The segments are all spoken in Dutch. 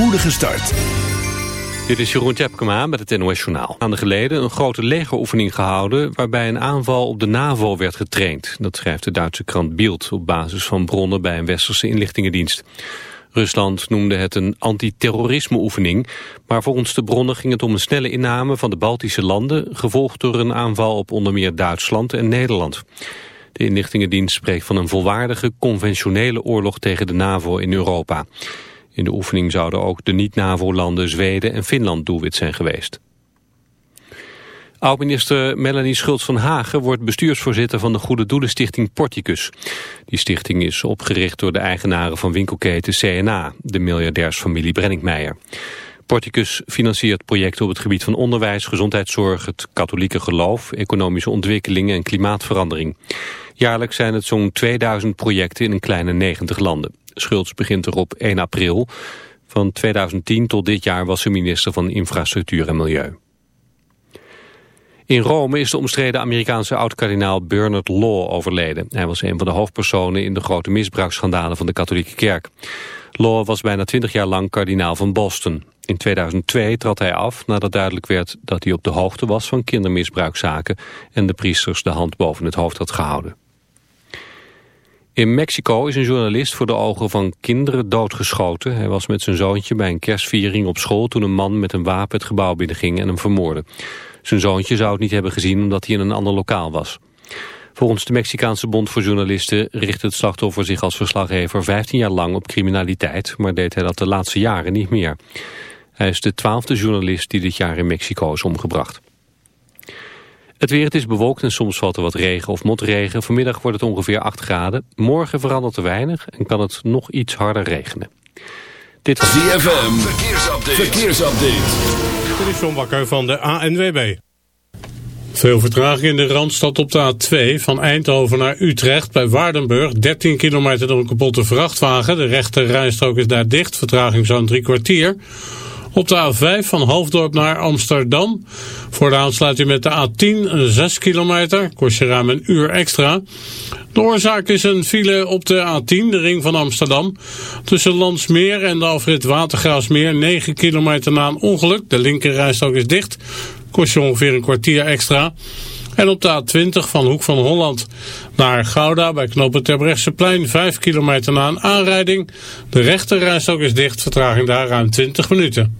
spoedige start. Dit is Jeroen Tjepkema met het NOS Journaal. De geleden een grote legeroefening gehouden... waarbij een aanval op de NAVO werd getraind. Dat schrijft de Duitse krant Bild op basis van bronnen bij een westerse inlichtingendienst. Rusland noemde het een antiterrorisme-oefening... maar volgens de bronnen ging het om een snelle inname van de Baltische landen... gevolgd door een aanval op onder meer Duitsland en Nederland. De inlichtingendienst spreekt van een volwaardige, conventionele oorlog tegen de NAVO in Europa. In de oefening zouden ook de niet-NAVO-landen Zweden en Finland doelwit zijn geweest. Oud-minister Melanie Schultz van Hagen wordt bestuursvoorzitter van de Goede Doelenstichting Porticus. Die stichting is opgericht door de eigenaren van winkelketen CNA, de miljardairsfamilie Brenningmeijer. Porticus financiert projecten op het gebied van onderwijs, gezondheidszorg, het katholieke geloof, economische ontwikkelingen en klimaatverandering. Jaarlijks zijn het zo'n 2000 projecten in een kleine 90 landen. Schultz begint er op 1 april. Van 2010 tot dit jaar was ze minister van Infrastructuur en Milieu. In Rome is de omstreden Amerikaanse oud-kardinaal Bernard Law overleden. Hij was een van de hoofdpersonen in de grote misbruiksschandalen van de katholieke kerk. Law was bijna 20 jaar lang kardinaal van Boston. In 2002 trad hij af nadat duidelijk werd dat hij op de hoogte was van kindermisbruikzaken en de priesters de hand boven het hoofd had gehouden. In Mexico is een journalist voor de ogen van kinderen doodgeschoten. Hij was met zijn zoontje bij een kerstviering op school toen een man met een wapen het gebouw binnenging en hem vermoordde. Zijn zoontje zou het niet hebben gezien omdat hij in een ander lokaal was. Volgens de Mexicaanse Bond voor Journalisten richt het slachtoffer zich als verslaggever 15 jaar lang op criminaliteit, maar deed hij dat de laatste jaren niet meer. Hij is de twaalfde journalist die dit jaar in Mexico is omgebracht. Het weer, het is bewolkt en soms valt er wat regen of motregen. Vanmiddag wordt het ongeveer 8 graden. Morgen verandert er weinig en kan het nog iets harder regenen. Dit was ZFM, verkeersupdate. verkeersupdate. Dit is John Bakker van de ANWB. Veel vertraging in de Randstad op de A2 van Eindhoven naar Utrecht bij Waardenburg. 13 kilometer door een kapotte vrachtwagen. De rechte rijstrook is daar dicht, vertraging zo'n drie kwartier. Op de A5 van Hoofddorp naar Amsterdam. Voor de aansluiting met de A10 6 kilometer. Kost je ruim een uur extra. De oorzaak is een file op de A10, de ring van Amsterdam. Tussen Landsmeer en de afrit Watergraafsmeer. 9 kilometer na een ongeluk. De linkerrijstrook is dicht. Kost je ongeveer een kwartier extra. En op de A20 van Hoek van Holland naar Gouda bij knopen Terbrechtseplein 5 kilometer na een aanrijding. De rechterrijstok is dicht, vertraging daar ruim 20 minuten.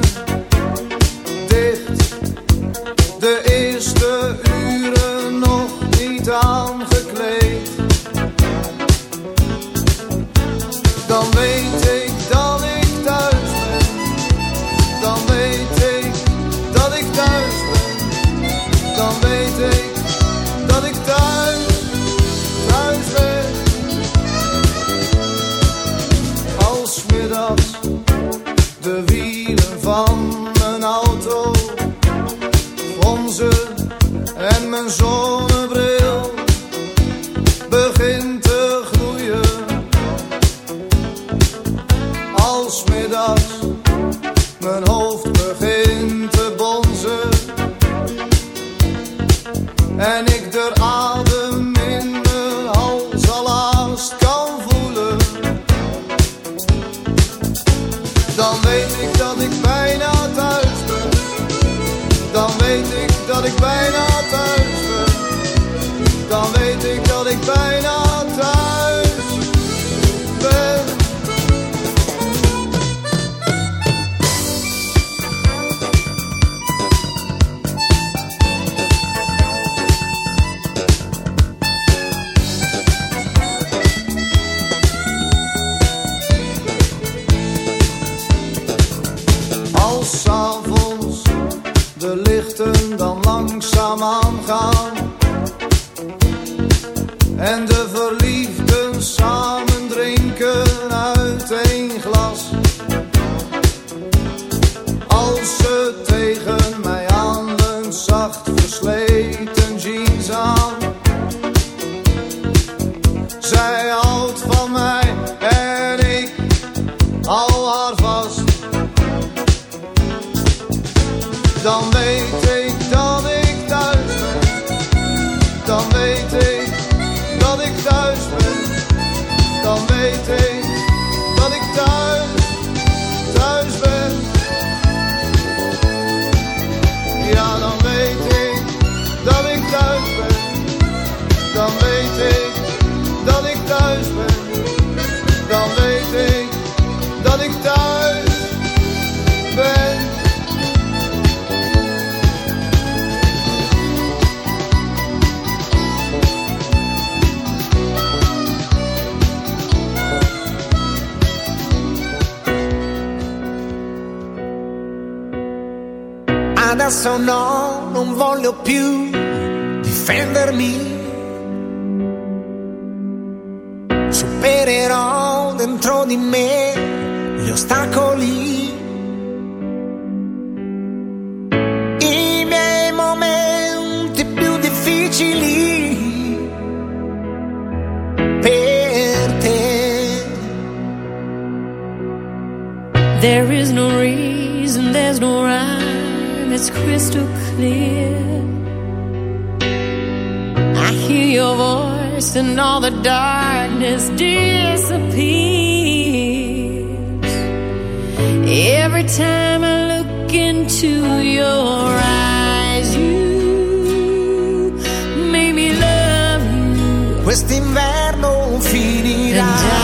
die.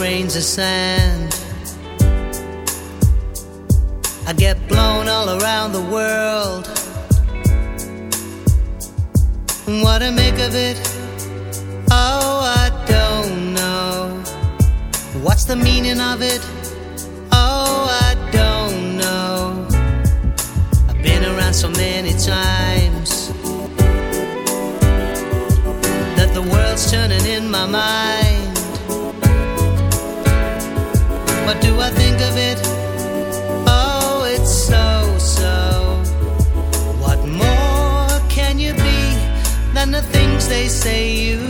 grains of sand. I get blown all around the world. What to make of it? Oh, I don't know. What's the meaning of it? say you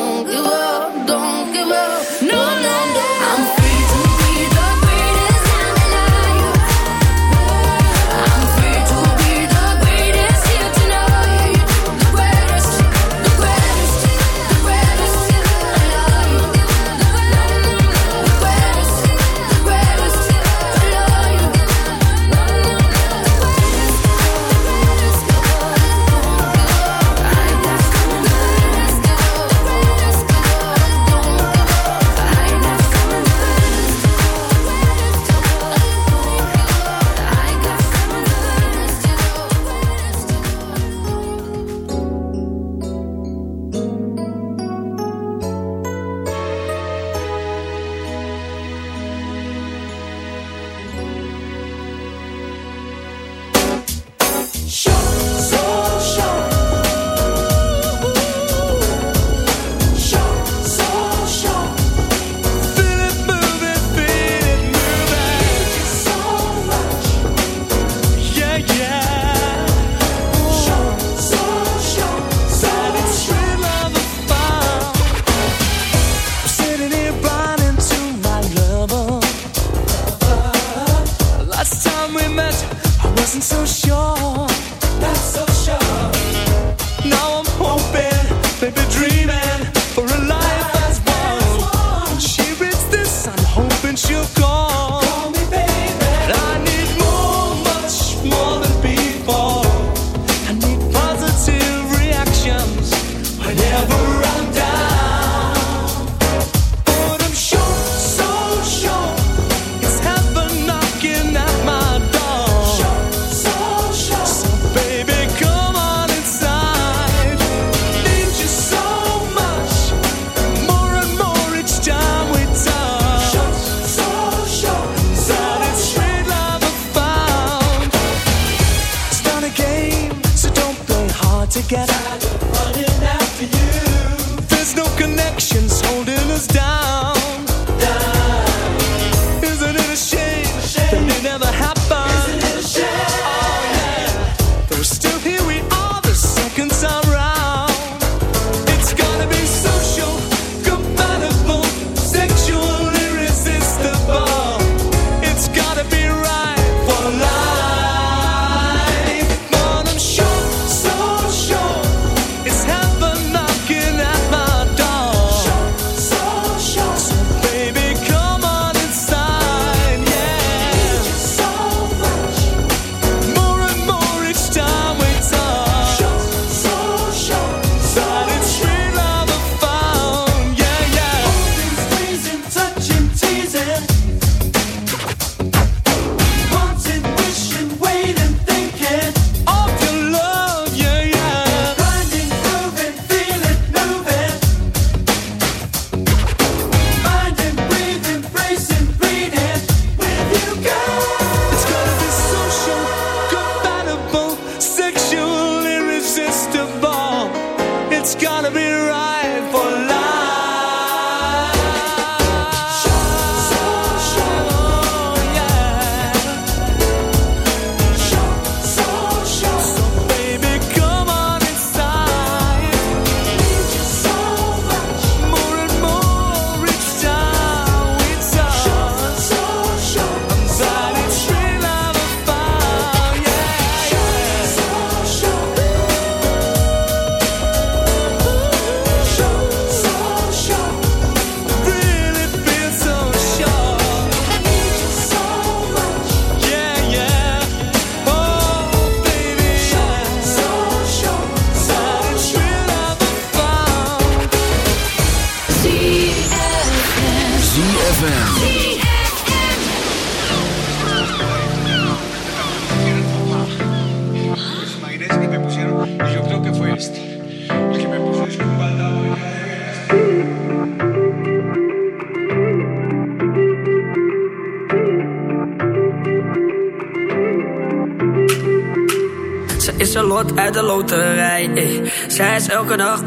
so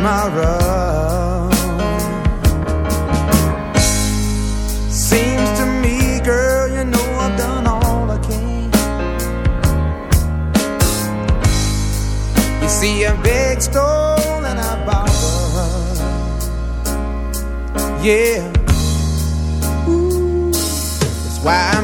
tomorrow. Seems to me, girl, you know I've done all I can. You see, I beg, stole, and I. Yeah. Ooh, that's why I'm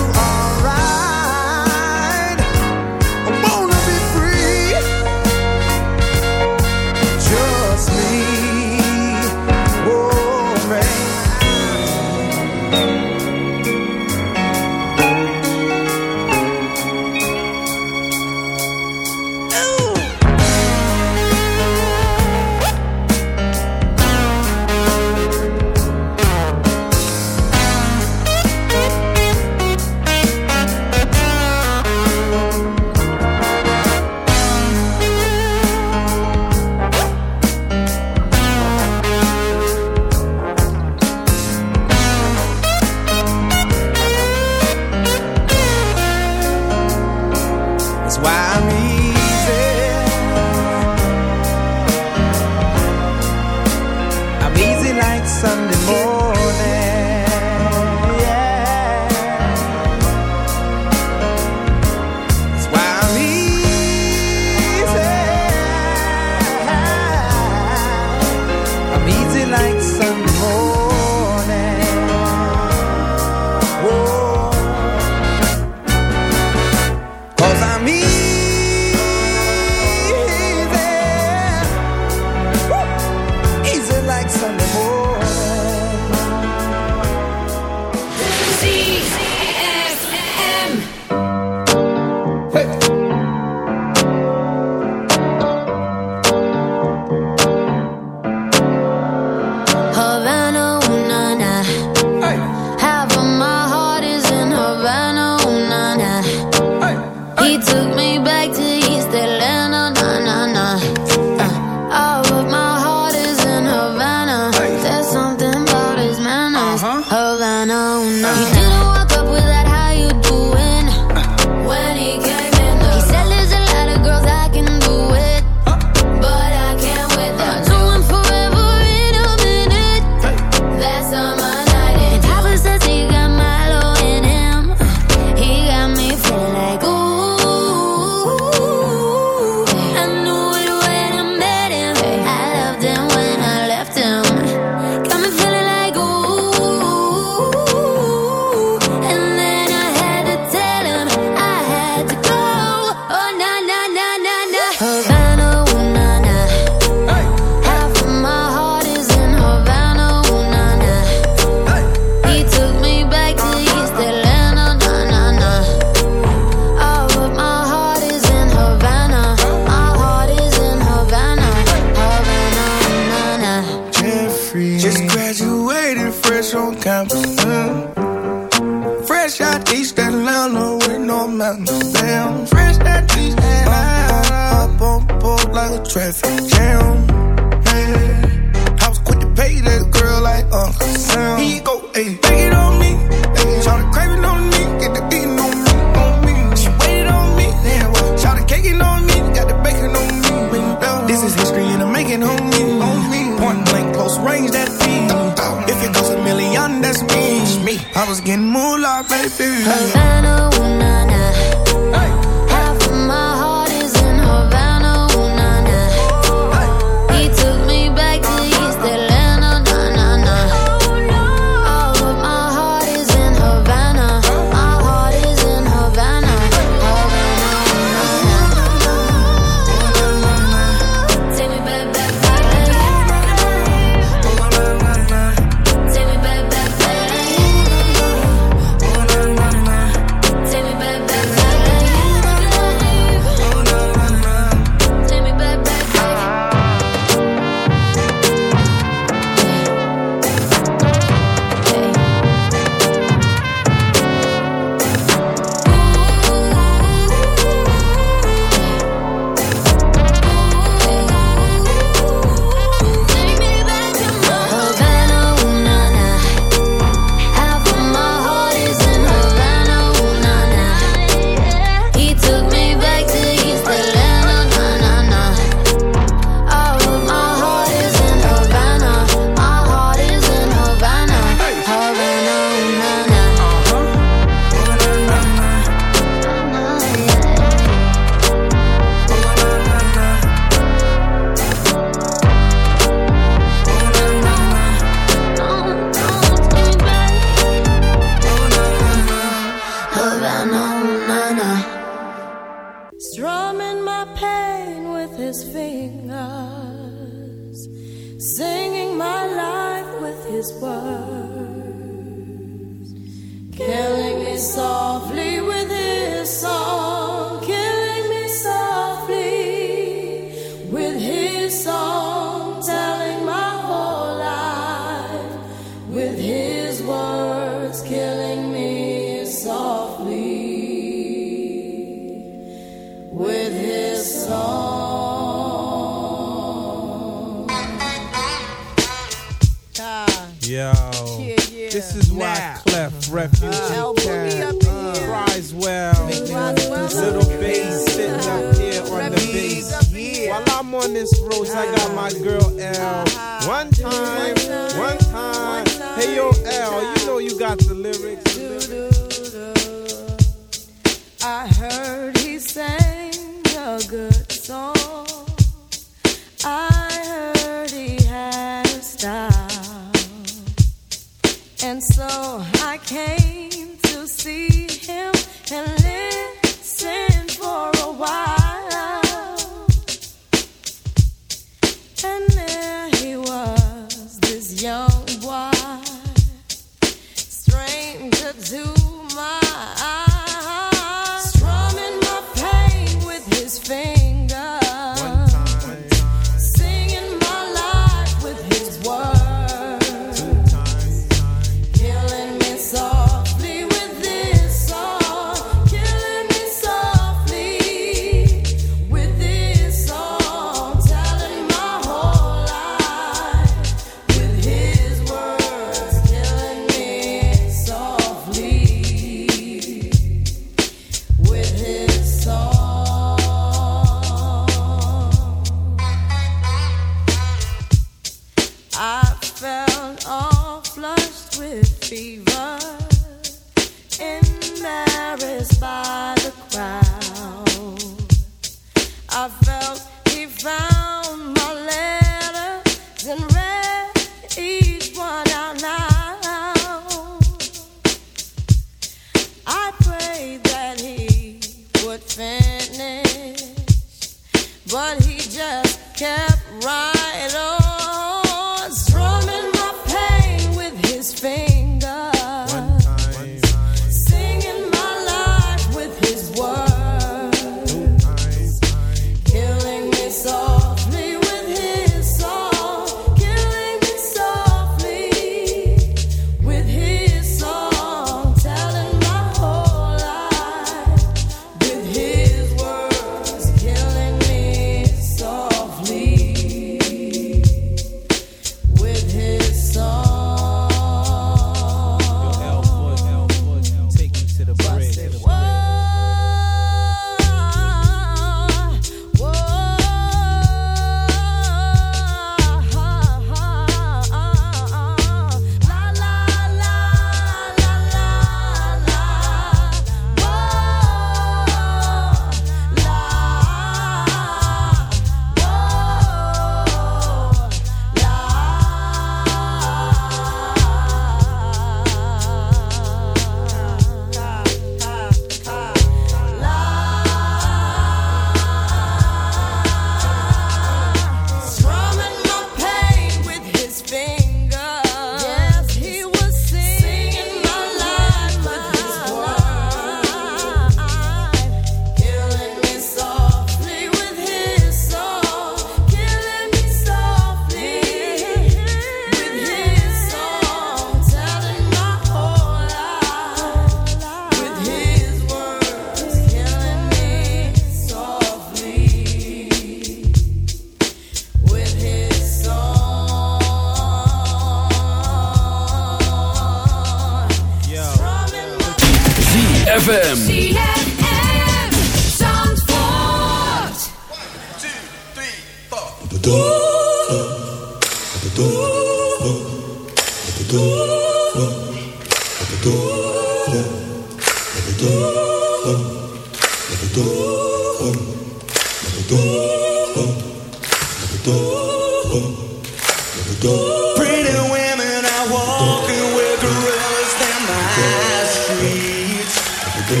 From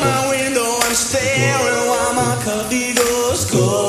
my window, I'm staring while my coffee goes cold.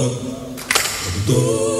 Condutor.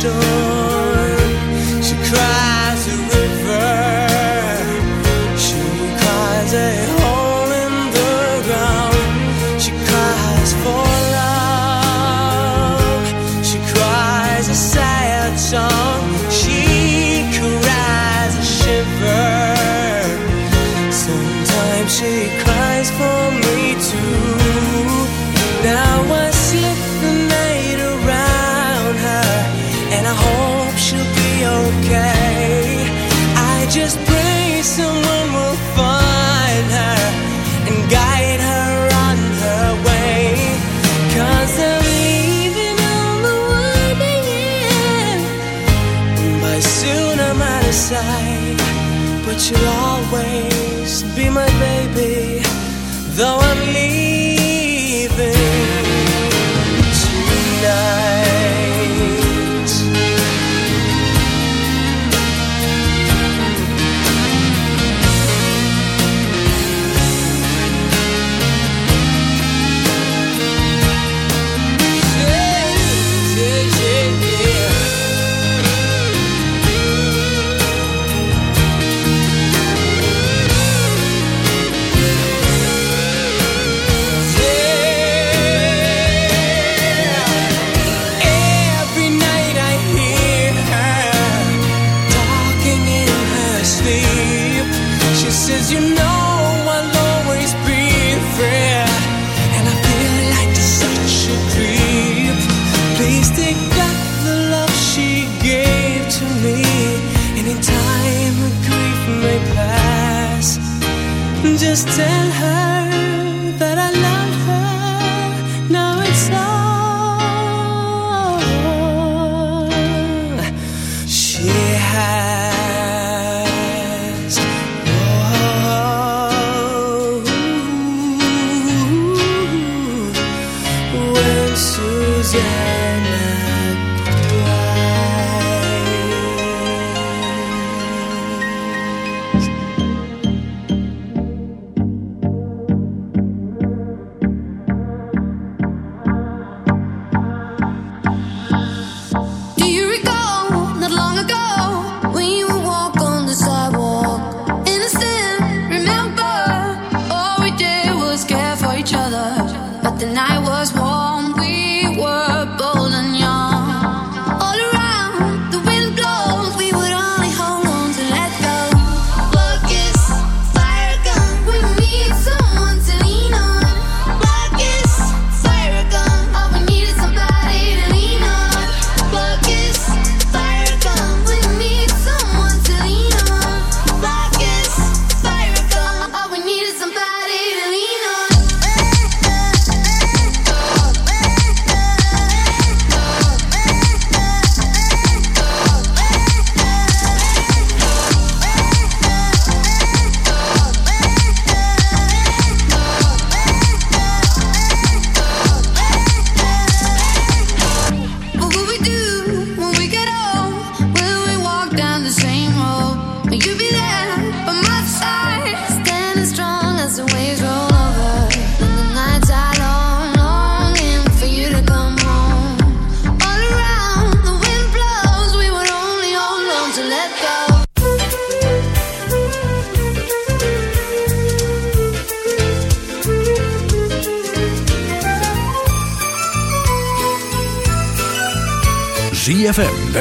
storm. She cried. vision